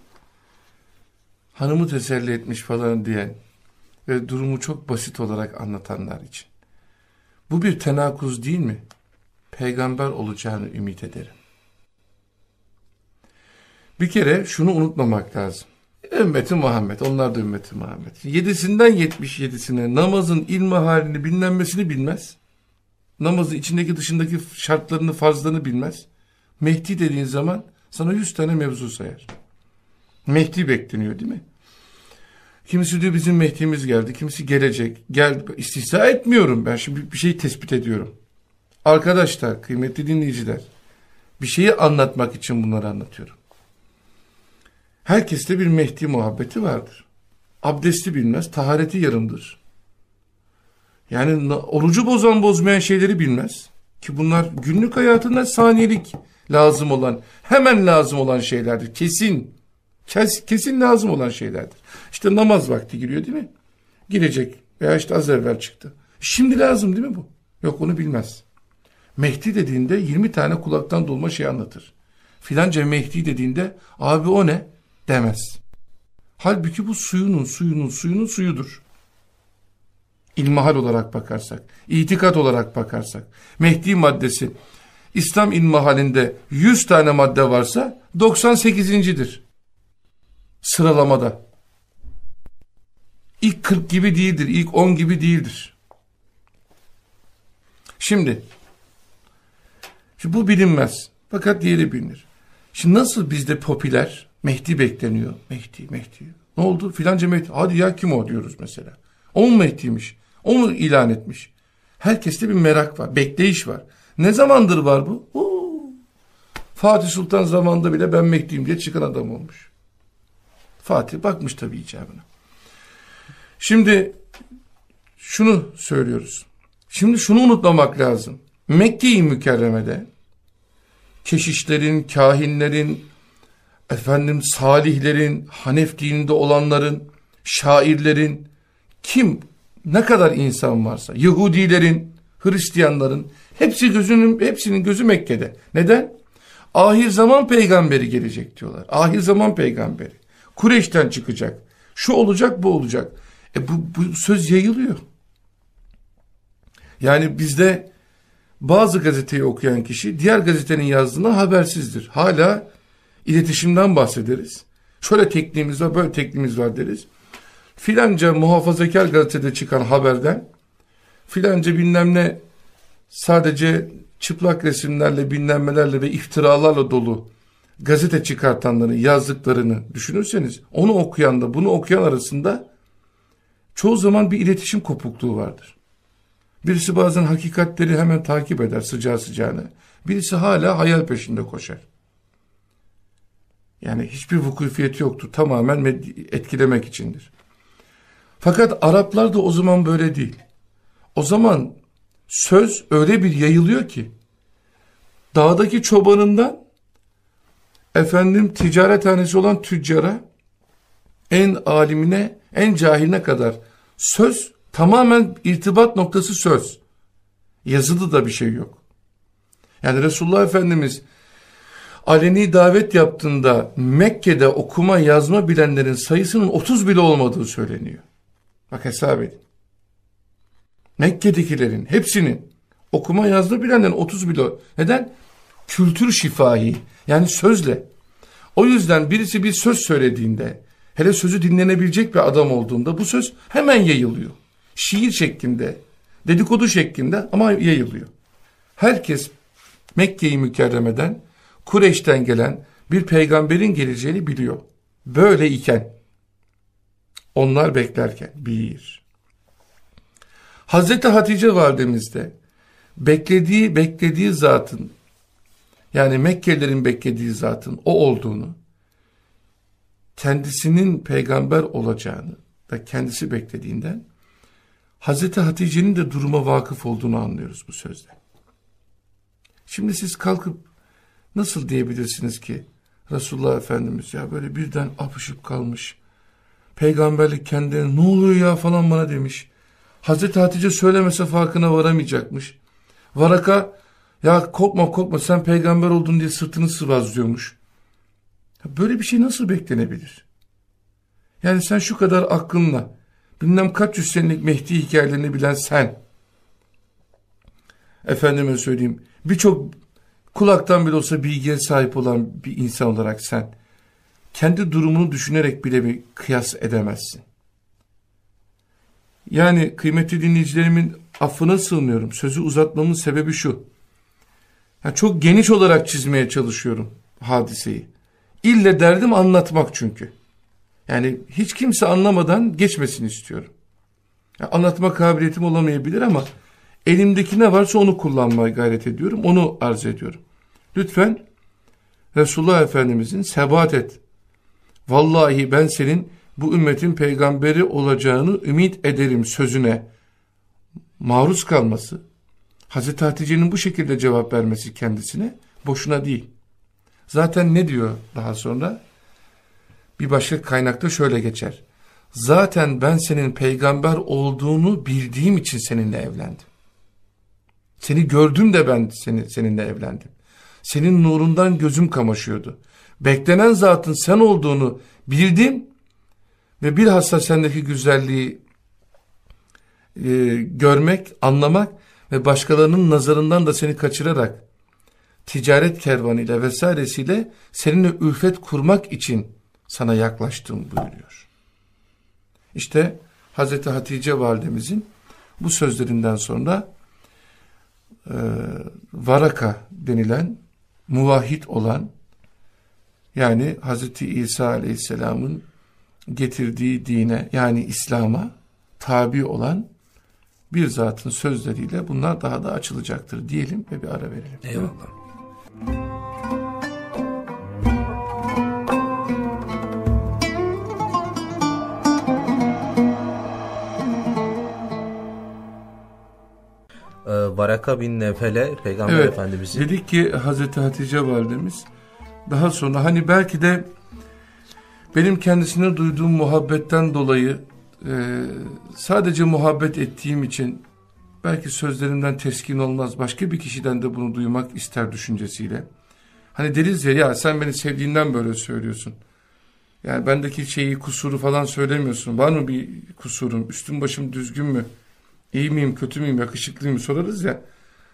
Hanımı teselli etmiş falan diyen ve durumu çok basit olarak anlatanlar için. Bu bir tenakuz değil mi? Peygamber olacağını ümit ederim. Bir kere şunu unutmamak lazım. Ümmeti Muhammed, onlar da ümmeti Muhammed. Yedisinden yetmiş yedisine namazın ilmi halini bilinmesini bilmez. Namazın içindeki dışındaki şartlarını, farzlarını bilmez. Mehdi dediğin zaman sana yüz tane mevzu sayar. Mehdi bekleniyor değil mi? Kimisi diyor bizim Mehdi'miz geldi, kimisi gelecek. Gel, istihza etmiyorum ben şimdi bir şeyi tespit ediyorum. Arkadaşlar, kıymetli dinleyiciler, bir şeyi anlatmak için bunları anlatıyorum. Herkeste bir Mehdi muhabbeti vardır. Abdesti bilmez, tahareti yarımdır. Yani orucu bozan bozmayan şeyleri bilmez. Ki bunlar günlük hayatında saniyelik lazım olan, hemen lazım olan şeylerdir. Kesin, kes, kesin lazım olan şeylerdir. İşte namaz vakti giriyor değil mi? Girecek veya işte az evvel çıktı. Şimdi lazım değil mi bu? Yok onu bilmez. Mehdi dediğinde 20 tane kulaktan dolma şey anlatır. Filanca Mehdi dediğinde abi o ne? demez. Halbuki bu suyunun suyunun suyunun suyudur. İlmihal olarak bakarsak, itikat olarak bakarsak, Mehdi maddesi, İslam ilmihalinde 100 tane madde varsa 98.dir. Sıralamada. İlk 40 gibi değildir, ilk 10 gibi değildir. Şimdi, şimdi bu bilinmez. Fakat diğeri bilinir. Şimdi nasıl bizde popüler, Mehdi bekleniyor. Mehdi, Mehdi. Ne oldu? Filanca Mehdi. Hadi ya kim o diyoruz mesela. O mu Mehdi'ymiş? O mu ilan etmiş? Herkeste bir merak var, bekleyiş var. Ne zamandır var bu? Oo. Fatih Sultan zamanında bile ben Mehdi'yim diye çıkan adam olmuş. Fatih bakmış tabii icabına. Şimdi şunu söylüyoruz. Şimdi şunu unutmamak lazım. Mekke-i Mükerreme'de keşişlerin, kahinlerin, efendim salihlerin, Hanef dininde olanların, şairlerin, kim ne kadar insan varsa, Yahudilerin, Hristiyanların hepsi gözünün hepsinin gözü Mekke'de. Neden? Ahir zaman peygamberi gelecek diyorlar. Ahir zaman peygamberi. Kureyş'ten çıkacak. Şu olacak, bu olacak. E bu, bu söz yayılıyor. Yani bizde bazı gazeteyi okuyan kişi diğer gazetenin yazdığına habersizdir. Hala iletişimden bahsederiz. Şöyle tekniğimiz var, böyle tekniğimiz var deriz. Filanca muhafazakar gazetede çıkan haberden filanca bilmem ne sadece çıplak resimlerle, bilmemlerle ve iftiralarla dolu gazete çıkartanların yazdıklarını düşünürseniz onu okuyanla bunu okuyan arasında çoğu zaman bir iletişim kopukluğu vardır. Birisi bazen hakikatleri hemen takip eder sıcağı sıcağına. Birisi hala hayal peşinde koşar. Yani hiçbir vukufiyeti yoktur. Tamamen etkilemek içindir. Fakat Araplar da o zaman böyle değil. O zaman söz öyle bir yayılıyor ki dağdaki çobanından efendim ticarethanesi olan tüccara en alimine en cahiline kadar söz tamamen irtibat noktası söz. Yazılı da bir şey yok. Yani Resulullah Efendimiz aleni davet yaptığında Mekke'de okuma yazma bilenlerin sayısının 30 bile olmadığı söyleniyor. Bak hesap edin. Mekke'dekilerin hepsinin okuma yazma bilenlerin 30 bile. Neden? Kültür şifahi yani sözle. O yüzden birisi bir söz söylediğinde hele sözü dinlenebilecek bir adam olduğunda bu söz hemen yayılıyor. Şiir şeklinde, dedikodu şeklinde ama yayılıyor. Herkes Mekke'yi mükerremeden Kureş'ten gelen bir peygamberin geleceğini biliyor. Böyle iken onlar beklerken bir. Hazreti Hatice validemiz de beklediği beklediği zatın yani Mekkelilerin beklediği zatın o olduğunu kendisinin peygamber olacağını da kendisi beklediğinden Hazreti Hatice'nin de duruma vakıf olduğunu anlıyoruz bu sözde. Şimdi siz kalkıp nasıl diyebilirsiniz ki Resulullah Efendimiz ya böyle birden apışıp kalmış. Peygamberlik kendine ne oluyor ya falan bana demiş. Hazreti Hatice söylemese farkına varamayacakmış. Varaka ya korkma korkma sen peygamber oldun diye sırtını sıvazlıyormuş. Böyle bir şey nasıl beklenebilir? Yani sen şu kadar aklınla bilmem kaç yüz senelik Mehdi hikayelerini bilen sen efendime söyleyeyim birçok kulaktan bile olsa bilgiye sahip olan bir insan olarak sen kendi durumunu düşünerek bile bir kıyas edemezsin. Yani kıymetli dinleyicilerimin affına sığınıyorum. Sözü uzatmamın sebebi şu. Yani çok geniş olarak çizmeye çalışıyorum hadiseyi. İlle derdim anlatmak çünkü. Yani hiç kimse anlamadan geçmesin istiyorum. Yani anlatma kabiliyetim olamayabilir ama elimdeki ne varsa onu kullanmaya gayret ediyorum. Onu arz ediyorum. Lütfen Resulullah Efendimizin sebat et. Vallahi ben senin bu ümmetin peygamberi olacağını ümit ederim sözüne maruz kalması, Hazreti Hatice'nin bu şekilde cevap vermesi kendisine boşuna değil. Zaten ne diyor daha sonra? Bir başka kaynakta şöyle geçer. Zaten ben senin peygamber olduğunu bildiğim için seninle evlendim. Seni gördüm de ben seni, seninle evlendim. Senin nurundan gözüm kamaşıyordu. Beklenen zatın sen olduğunu bildim ve bilhassa sendeki güzelliği e, görmek, anlamak ve başkalarının nazarından da seni kaçırarak ticaret kervanıyla vesairesiyle seninle ülfet kurmak için sana yaklaştım buyuruyor. İşte Hazreti Hatice validemizin bu sözlerinden sonra e, Varaka denilen muvahhid olan yani Hazreti İsa Aleyhisselam'ın getirdiği dine yani İslam'a tabi olan bir zatın sözleriyle bunlar daha da açılacaktır diyelim ve bir ara verelim. Eyvallah. Ee, Varaka bin Nefel'e Peygamber evet, Efendimiz'i dedik ki Hazreti Hatice validemiz daha sonra hani belki de benim kendisine duyduğum muhabbetten dolayı e, sadece muhabbet ettiğim için belki sözlerimden teskin olmaz başka bir kişiden de bunu duymak ister düşüncesiyle. Hani deriz ya ya sen beni sevdiğinden böyle söylüyorsun. Yani bendeki şeyi kusuru falan söylemiyorsun. Var mı bir kusurum? Üstüm başım düzgün mü? İyi miyim, kötü müyüm, yakışıklı mıyım sorarız ya.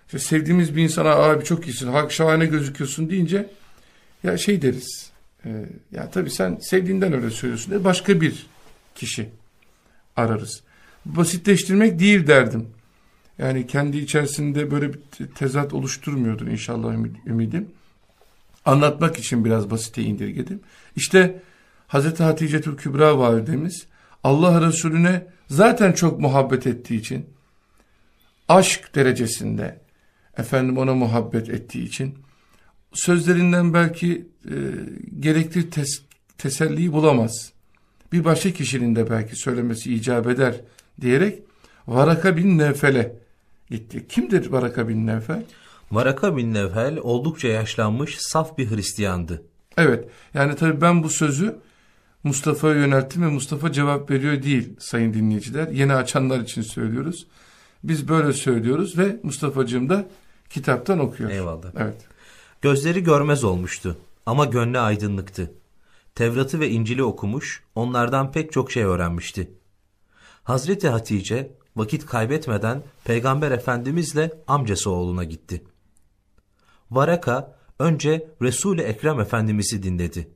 İşte sevdiğimiz bir insana abi çok iyisin, şahane gözüküyorsun deyince ya şey deriz. E, ya tabii sen sevdiğinden öyle söylüyorsun. De başka bir kişi ararız. Basitleştirmek değil derdim. Yani kendi içerisinde böyle bir tezat oluşturmuyordur inşallah ümidim. Anlatmak için biraz basite indirgedim. İşte Hazreti Hatice Tül Kübra validemiz Allah Resulüne zaten çok muhabbet ettiği için aşk derecesinde efendim ona muhabbet ettiği için sözlerinden belki e, gerekli tes teselliyi bulamaz. Bir başka kişinin de belki söylemesi icap eder diyerek Varaka bin Nevfel'e gitti. Kimdir Varaka bin Nevfel? Varaka bin Nevfel oldukça yaşlanmış saf bir Hristiyandı. Evet yani tabii ben bu sözü Mustafa'ya yönelttim ve Mustafa cevap veriyor değil sayın dinleyiciler. Yeni açanlar için söylüyoruz. Biz böyle söylüyoruz ve Mustafa'cığım da kitaptan okuyor. Eyvallah. Evet. Gözleri görmez olmuştu ama gönlü aydınlıktı. Tevrat'ı ve İncil'i okumuş, onlardan pek çok şey öğrenmişti. Hazreti Hatice vakit kaybetmeden Peygamber Efendimizle amcası oğluna gitti. Varaka önce Resul-i Ekrem Efendimiz'i dinledi.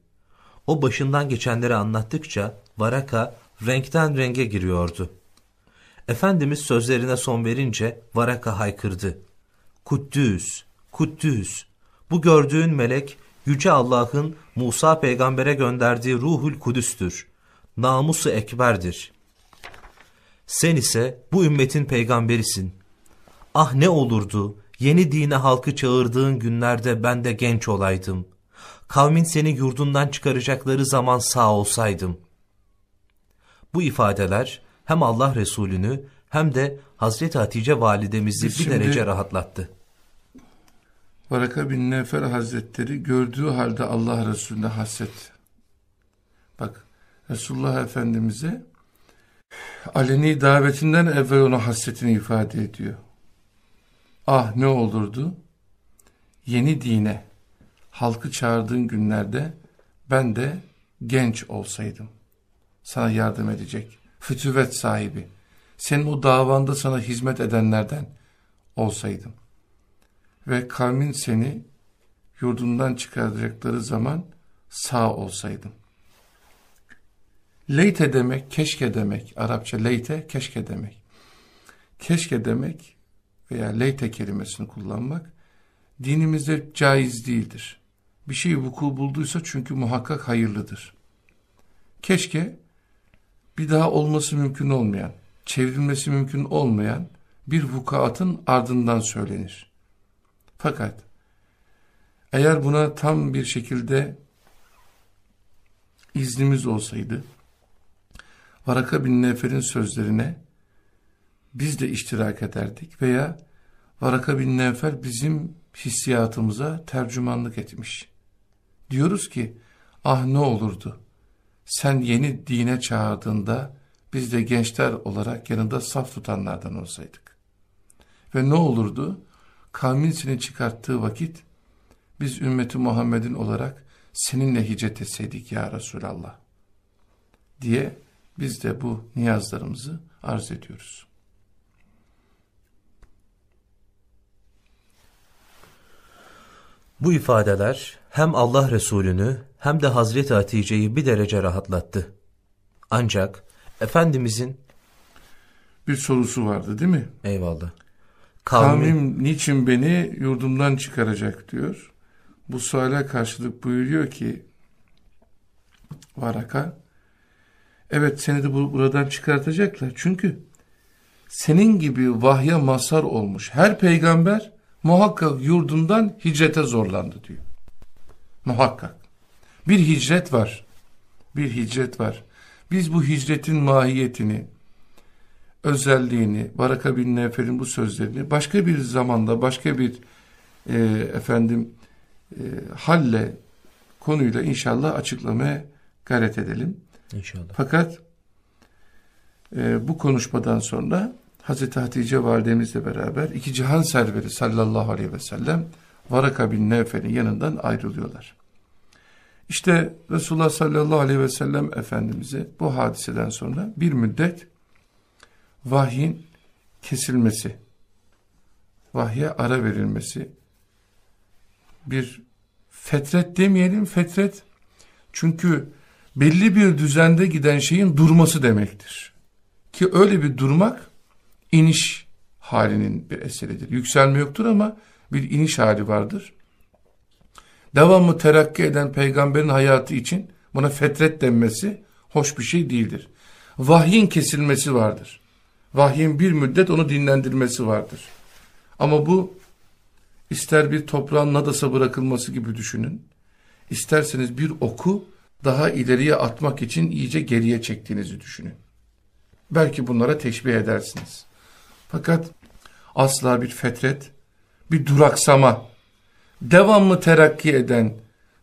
O başından geçenleri anlattıkça Varaka renkten renge giriyordu. Efendimiz sözlerine son verince Varaka haykırdı. Kuddüs, Kuddüs, bu gördüğün melek Yüce Allah'ın Musa peygambere gönderdiği ruhul kudüstür. Namusu ekberdir. Sen ise bu ümmetin peygamberisin. Ah ne olurdu yeni dine halkı çağırdığın günlerde ben de genç olaydım. Kavmin seni yurdundan çıkaracakları zaman sağ olsaydım. Bu ifadeler hem Allah Resulü'nü hem de Hazreti Hatice validemizi Biz bir derece rahatlattı. Varaka bin Nefer Hazretleri gördüğü halde Allah Resulüne hasret. Bak Resulullah Efendimiz'e aleni davetinden evvel ona hasretini ifade ediyor. Ah ne olurdu yeni dine halkı çağırdığın günlerde ben de genç olsaydım. Sana yardım edecek. Fütüvet sahibi. Senin o davanda sana hizmet edenlerden olsaydım ve kavmin seni yurdundan çıkaracakları zaman sağ olsaydım. Leyte demek, keşke demek. Arapça leyte, keşke demek. Keşke demek veya leyte kelimesini kullanmak dinimizde caiz değildir. Bir şey vuku bulduysa çünkü muhakkak hayırlıdır. Keşke bir daha olması mümkün olmayan, çevrilmesi mümkün olmayan bir vukuatın ardından söylenir. Fakat eğer buna tam bir şekilde iznimiz olsaydı, Varaka bin Nefer'in sözlerine biz de iştirak ederdik veya Varaka bin Nefer bizim hissiyatımıza tercümanlık etmiş. Diyoruz ki, ah ne olurdu, sen yeni dine çağırdığında biz de gençler olarak yanında saf tutanlardan olsaydık. Ve ne olurdu? Kavmin seni çıkarttığı vakit biz ümmeti Muhammed'in olarak seninle hicret etseydik ya Resulallah diye biz de bu niyazlarımızı arz ediyoruz. Bu ifadeler hem Allah Resulü'nü hem de Hazreti Hatice'yi bir derece rahatlattı. Ancak Efendimizin Bir sorusu vardı değil mi? eyvallah kavmi Kavmim niçin beni yurdumdan çıkaracak diyor. Bu suale karşılık buyuruyor ki Varaka evet seni de bu- buradan çıkartacaklar. Çünkü senin gibi vahye mazhar olmuş her peygamber muhakkak yurdundan hicrete zorlandı diyor. Muhakkak. Bir hicret var. Bir hicret var. Biz bu hicretin mahiyetini, özelliğini, Baraka bin Nefer'in bu sözlerini başka bir zamanda, başka bir e, efendim e, halle, konuyla inşallah açıklamaya gayret edelim. inşallah. Fakat e, bu konuşmadan sonra Hazreti Hatice validemizle beraber iki cihan serveri sallallahu aleyhi ve sellem Varaka bin Nefer'in yanından ayrılıyorlar. İşte Resulullah sallallahu aleyhi ve sellem Efendimiz'e bu hadiseden sonra bir müddet vahyin kesilmesi, vahye ara verilmesi, bir fetret demeyelim fetret çünkü belli bir düzende giden şeyin durması demektir. Ki öyle bir durmak iniş halinin bir eseridir. Yükselme yoktur ama bir iniş hali vardır. Devamlı terakki eden peygamberin hayatı için buna fetret denmesi hoş bir şey değildir. Vahyin kesilmesi vardır. Vahyin bir müddet onu dinlendirmesi vardır. Ama bu ister bir toprağın nadasa bırakılması gibi düşünün. İsterseniz bir oku daha ileriye atmak için iyice geriye çektiğinizi düşünün. Belki bunlara teşbih edersiniz. Fakat asla bir fetret, bir duraksama, devamlı terakki eden,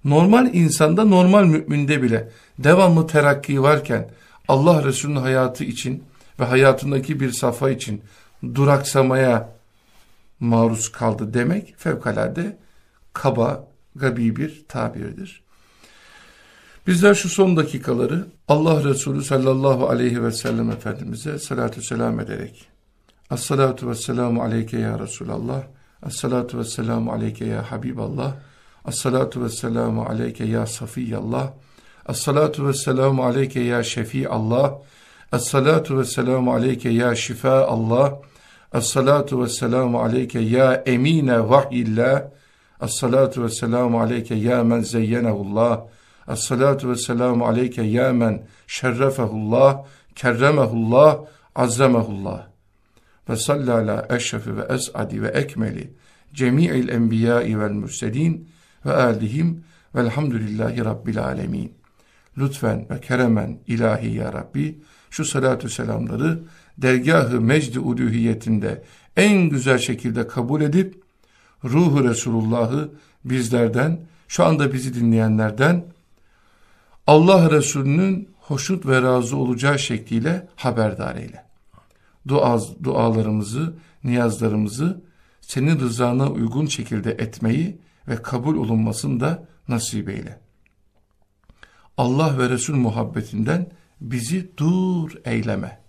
normal insanda, normal müminde bile devamlı terakki varken Allah Resulü'nün hayatı için ve hayatındaki bir safa için duraksamaya maruz kaldı demek fevkalade kaba gabi bir tabirdir. Bizler şu son dakikaları Allah Resulü sallallahu aleyhi ve sellem Efendimiz'e salatü selam ederek As-salatu vesselamu aleyke ya Resulallah As-salatu vesselamu aleyke ya Habiballah As-salatu vesselamu aleyke ya Safiyallah As-salatu vesselamu aleyke ya Şefiallah Es-salatu vesselamu aleyke ya Şifa Allah. Es-salatu vesselamu aleyke ya emine vahyillah. Es-salatu vesselamu aleyke ya men zeyyenehullah. Es-salatu vesselamu aleyke ya men şerrefehullah, kerremehullah, azzemehullah. Ve salli ala eşrefi ve es'adi ve ekmeli cemi'il enbiyai vel mürselin ve alihim velhamdülillahi rabbil alemin. Lütfen ve keremen ilahi ya Rabbi şu salatü selamları dergahı mecdi uluhiyetinde en güzel şekilde kabul edip ruhu Resulullah'ı bizlerden, şu anda bizi dinleyenlerden Allah Resulü'nün hoşnut ve razı olacağı şekliyle haberdar eyle. Dua, dualarımızı, niyazlarımızı senin rızana uygun şekilde etmeyi ve kabul olunmasını da nasip eyle. Allah ve Resul muhabbetinden bizi dur eyleme.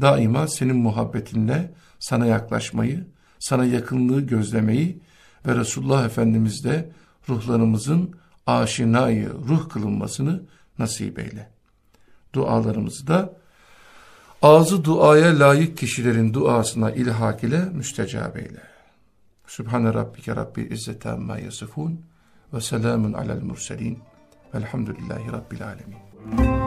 Daima senin muhabbetinle sana yaklaşmayı, sana yakınlığı gözlemeyi ve Resulullah Efendimiz'de ruhlarımızın aşinayı ruh kılınmasını nasip eyle. Dualarımızı da ağzı duaya layık kişilerin duasına ilhak ile müstecab eyle. Sübhane Rabbike Rabbil İzzete Amma Yasifun ve selamun alel murselin velhamdülillahi Rabbil Alemin.